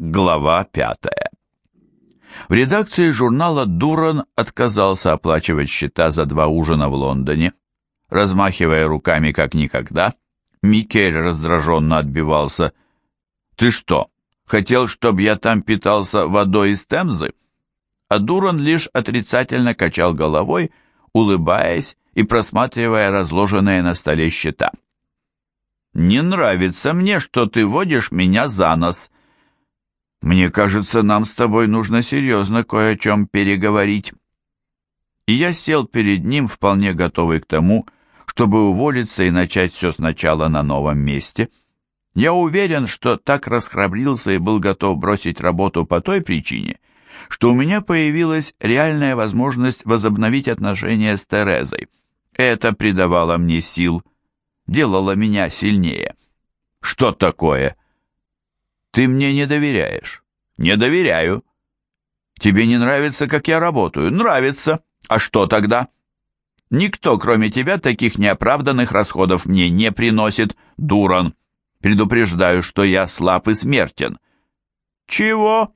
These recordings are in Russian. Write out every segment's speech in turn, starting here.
Глава пятая. В редакции журнала «Дуран» отказался оплачивать счета за два ужина в Лондоне. Размахивая руками как никогда, Микель раздраженно отбивался. «Ты что, хотел, чтобы я там питался водой из Темзы?» А Дуран лишь отрицательно качал головой, улыбаясь и просматривая разложенные на столе счета. «Не нравится мне, что ты водишь меня за нос», мне кажется, нам с тобой нужно серьезно кое о чем переговорить. И я сел перед ним, вполне готовый к тому, чтобы уволиться и начать все сначала на новом месте. Я уверен, что так расхрабрился и был готов бросить работу по той причине, что у меня появилась реальная возможность возобновить отношения с Терезой. Это придавало мне сил, делало меня сильнее. Что такое? Ты мне не доверяешь. Не доверяю. Тебе не нравится, как я работаю? Нравится. А что тогда? Никто, кроме тебя, таких неоправданных расходов мне не приносит, Дуран. Предупреждаю, что я слаб и смертен. Чего?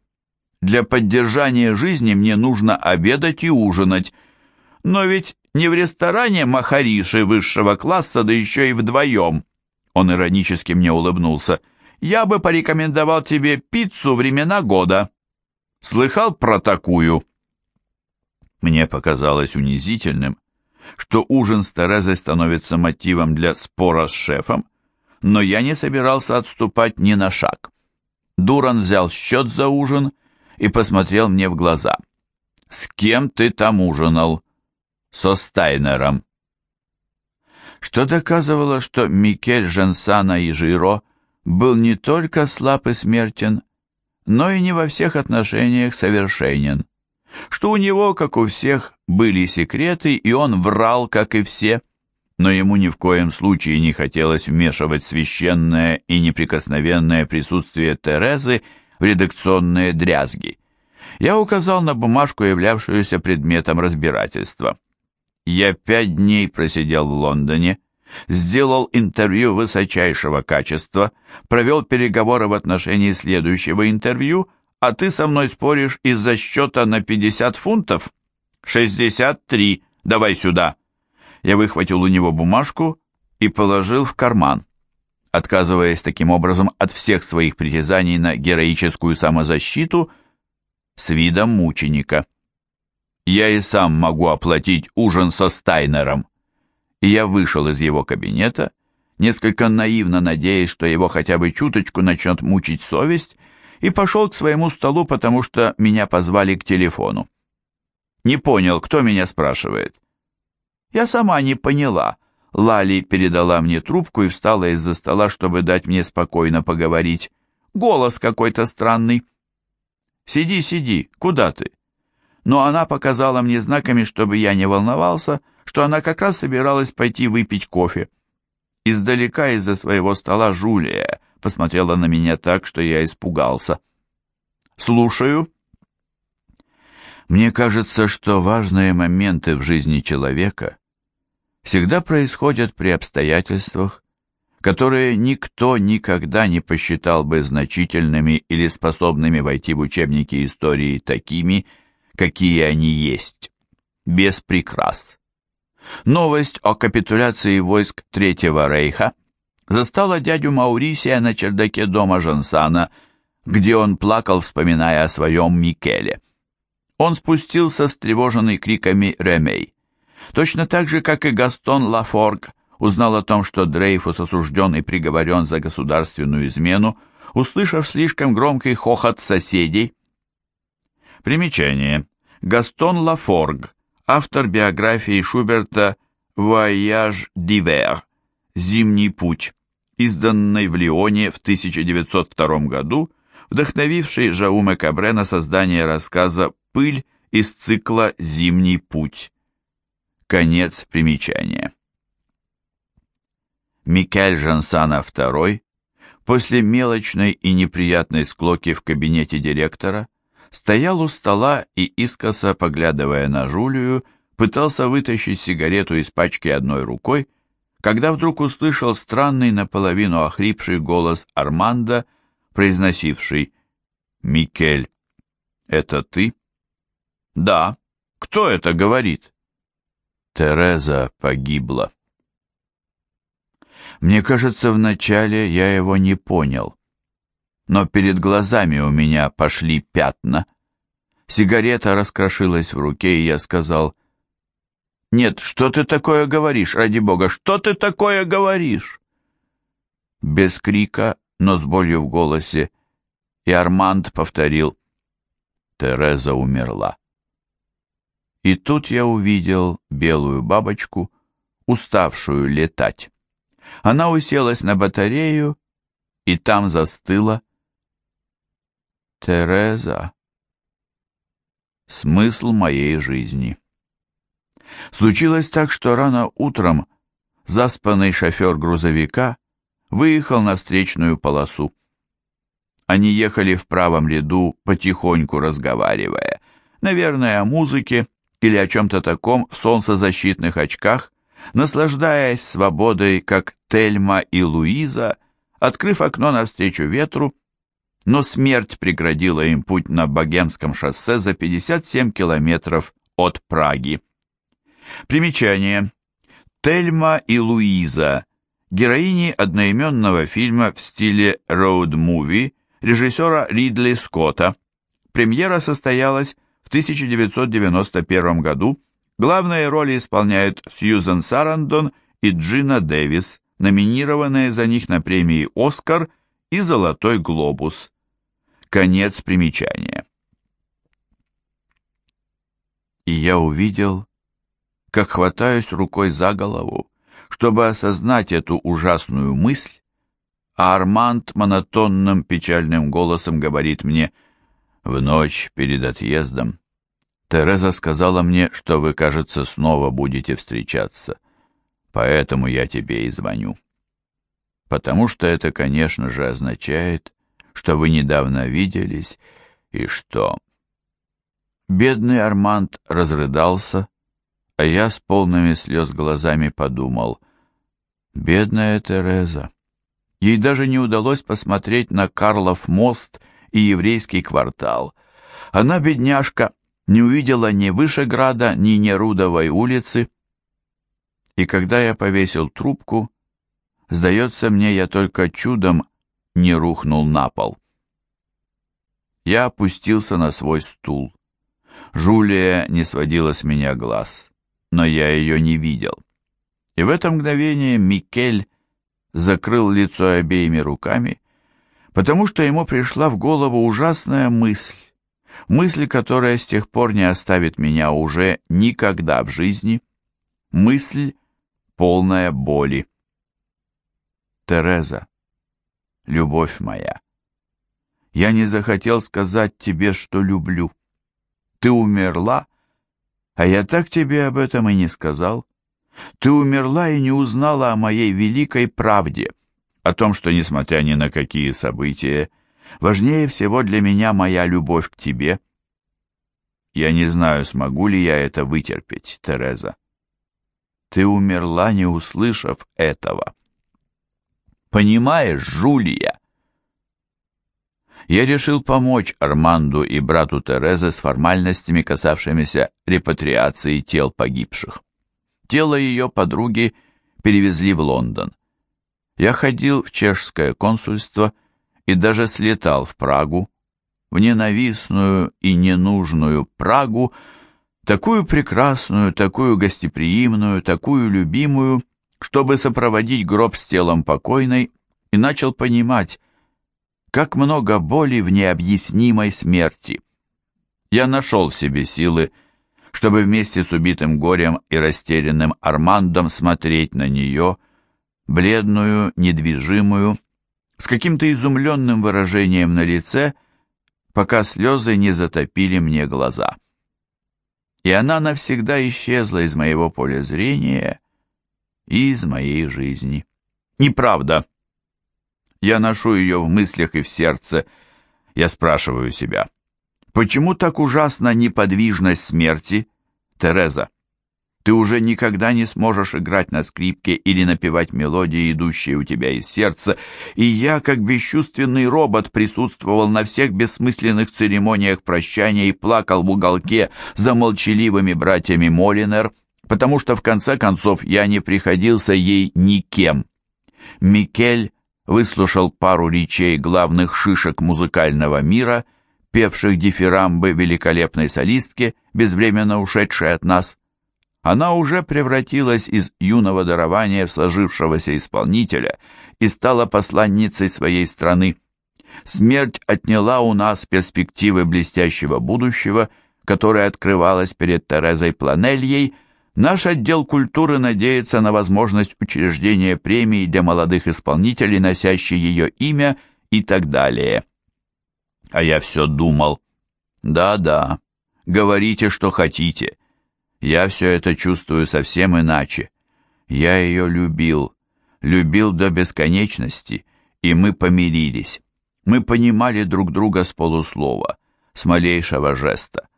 Для поддержания жизни мне нужно обедать и ужинать. Но ведь не в ресторане Махариши высшего класса, да еще и вдвоем. Он иронически мне улыбнулся я бы порекомендовал тебе пиццу времена года. Слыхал про такую?» Мне показалось унизительным, что ужин с Терезой становится мотивом для спора с шефом, но я не собирался отступать ни на шаг. Дуран взял счет за ужин и посмотрел мне в глаза. «С кем ты там ужинал?» «Со Стайнером». Что доказывало, что Микель, Жансана и Жиро был не только слаб и смертен, но и не во всех отношениях совершенен, что у него, как у всех, были секреты, и он врал, как и все, но ему ни в коем случае не хотелось вмешивать священное и неприкосновенное присутствие Терезы в редакционные дрязги. Я указал на бумажку, являвшуюся предметом разбирательства. Я пять дней просидел в Лондоне, сделал интервью высочайшего качества, провел переговоры в отношении следующего интервью, а ты со мной споришь из-за счета на 50 фунтов? 63, давай сюда. Я выхватил у него бумажку и положил в карман, отказываясь таким образом от всех своих притязаний на героическую самозащиту с видом мученика. Я и сам могу оплатить ужин со Стайнером и я вышел из его кабинета, несколько наивно надеясь, что его хотя бы чуточку начнет мучить совесть, и пошел к своему столу, потому что меня позвали к телефону. Не понял, кто меня спрашивает. Я сама не поняла. Лали передала мне трубку и встала из-за стола, чтобы дать мне спокойно поговорить. Голос какой-то странный. «Сиди, сиди, куда ты?» Но она показала мне знаками, чтобы я не волновался, что она как раз собиралась пойти выпить кофе. Издалека из-за своего стола Жулия посмотрела на меня так, что я испугался. «Слушаю». Мне кажется, что важные моменты в жизни человека всегда происходят при обстоятельствах, которые никто никогда не посчитал бы значительными или способными войти в учебники истории такими, какие они есть, без прикрас. Новость о капитуляции войск Третьего Рейха застала дядю Маурисия на чердаке дома Жансана, где он плакал, вспоминая о своем Микеле. Он спустился, встревоженный криками Ремей. Точно так же, как и Гастон Лафорг узнал о том, что Дрейфус осужден и приговорен за государственную измену, услышав слишком громкий хохот соседей. Примечание. Гастон Лафорг, автор биографии Шуберта «Voyage d'hiver» «Зимний путь», изданной в Лионе в 1902 году, вдохновившей Жауме Кабре на создание рассказа «Пыль» из цикла «Зимний путь». Конец примечания. Микель Жансана II после мелочной и неприятной склоки в кабинете директора стоял у стола и, искоса поглядывая на Жулию, пытался вытащить сигарету из пачки одной рукой, когда вдруг услышал странный наполовину охрипший голос Арманда, произносивший Микель, это ты? Да. Кто это говорит? Тереза погибла. Мне кажется, вначале я его не понял. Но перед глазами у меня пошли пятна. Сигарета раскрошилась в руке, и я сказал, «Нет, что ты такое говоришь, ради бога, что ты такое говоришь?» Без крика, но с болью в голосе, и Арманд повторил, «Тереза умерла». И тут я увидел белую бабочку, уставшую летать. Она уселась на батарею и там застыла. Тереза. Смысл моей жизни. Случилось так, что рано утром заспанный шофер грузовика выехал на встречную полосу. Они ехали в правом ряду, потихоньку разговаривая, наверное, о музыке или о чем-то таком в солнцезащитных очках, наслаждаясь свободой, как Тельма и Луиза, открыв окно навстречу ветру, но смерть преградила им путь на Богемском шоссе за 57 километров от Праги. Примечание. Тельма и Луиза – героини одноименного фильма в стиле роуд-муви режиссера Ридли Скотта. Премьера состоялась в 1991 году. Главные роли исполняют Сьюзен Сарандон и Джина Дэвис, номинированные за них на премии «Оскар» и «Золотой глобус». Конец примечания. И я увидел, как хватаюсь рукой за голову, чтобы осознать эту ужасную мысль, а Арманд монотонным печальным голосом говорит мне «В ночь перед отъездом Тереза сказала мне, что вы, кажется, снова будете встречаться, поэтому я тебе и звоню. Потому что это, конечно же, означает, что вы недавно виделись и что... Бедный Арманд разрыдался, а я с полными слез глазами подумал, бедная Тереза. Ей даже не удалось посмотреть на Карлов мост и еврейский квартал. Она, бедняжка, не увидела ни Вышеграда, ни Нерудовой улицы. И когда я повесил трубку, сдается мне, я только чудом не рухнул на пол. Я опустился на свой стул. Жулия не сводила с меня глаз, но я ее не видел. И в это мгновение Микель закрыл лицо обеими руками, потому что ему пришла в голову ужасная мысль, мысль, которая с тех пор не оставит меня уже никогда в жизни, мысль, полная боли. Тереза, любовь моя, я не захотел сказать тебе, что люблю. Ты умерла, а я так тебе об этом и не сказал. Ты умерла и не узнала о моей великой правде, о том, что, несмотря ни на какие события, важнее всего для меня моя любовь к тебе. Я не знаю, смогу ли я это вытерпеть, Тереза. Ты умерла, не услышав этого. Понимаешь, Жулия? Я решил помочь Арманду и брату Терезы с формальностями, касавшимися репатриации тел погибших. Тело ее подруги перевезли в Лондон. Я ходил в чешское консульство и даже слетал в Прагу, в ненавистную и ненужную Прагу, такую прекрасную, такую гостеприимную, такую любимую, чтобы сопроводить гроб с телом покойной, и начал понимать, как много боли в необъяснимой смерти. Я нашел в себе силы, чтобы вместе с убитым горем и растерянным Армандом смотреть на нее, бледную, недвижимую, с каким-то изумленным выражением на лице, пока слезы не затопили мне глаза. И она навсегда исчезла из моего поля зрения и из моей жизни. Неправда. Я ношу ее в мыслях и в сердце. Я спрашиваю себя, почему так ужасна неподвижность смерти, Тереза? Ты уже никогда не сможешь играть на скрипке или напевать мелодии, идущие у тебя из сердца, и я, как бесчувственный робот, присутствовал на всех бессмысленных церемониях прощания и плакал в уголке за молчаливыми братьями Молинер, потому что в конце концов я не приходился ей никем. Микель выслушал пару речей главных шишек музыкального мира, певших дифирамбы великолепной солистке, безвременно ушедшей от нас, она уже превратилась из юного дарования в сложившегося исполнителя и стала посланницей своей страны. Смерть отняла у нас перспективы блестящего будущего, которое открывалось перед Терезой Планельей. Наш отдел культуры надеется на возможность учреждения премии для молодых исполнителей, носящей ее имя и так далее. А я все думал. Да-да, говорите, что хотите. Я все это чувствую совсем иначе. Я ее любил, любил до бесконечности, и мы помирились. Мы понимали друг друга с полуслова, с малейшего жеста.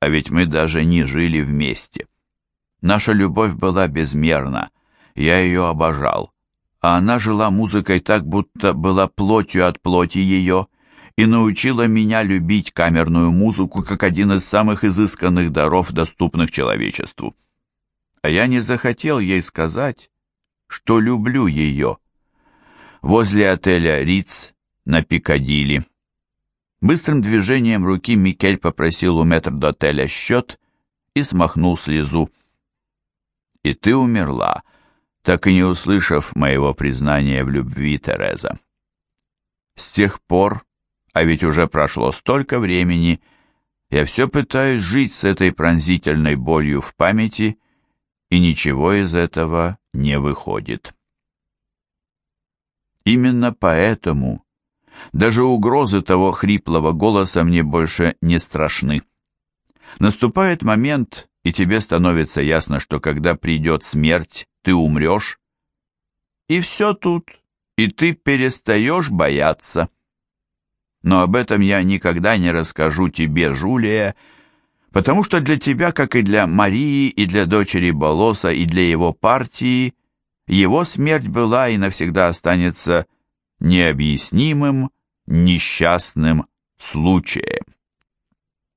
А ведь мы даже не жили вместе. Наша любовь была безмерна, я ее обожал. А она жила музыкой так, будто была плотью от плоти ее, и научила меня любить камерную музыку как один из самых изысканных даров, доступных человечеству. А я не захотел ей сказать, что люблю ее. Возле отеля «Риц» на Пикадилли. Быстрым движением руки Микель попросил у метрдотеля счет и смахнул слезу. «И ты умерла», так и не услышав моего признания в любви, Тереза. С тех пор а ведь уже прошло столько времени, я все пытаюсь жить с этой пронзительной болью в памяти, и ничего из этого не выходит. Именно поэтому даже угрозы того хриплого голоса мне больше не страшны. Наступает момент, и тебе становится ясно, что когда придет смерть, ты умрешь. И все тут, и ты перестаешь бояться но об этом я никогда не расскажу тебе, Жулия, потому что для тебя, как и для Марии, и для дочери Болоса, и для его партии, его смерть была и навсегда останется необъяснимым, несчастным случаем.